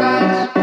Música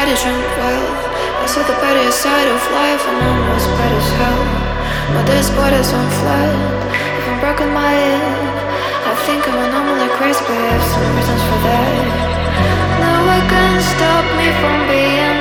body shrunk well. I saw the better side of life and almost bad as hell. But this border's on flat. If I'm broken my head, I think I'm anomaly crazy, but I have some reasons for that. No one can stop me from being.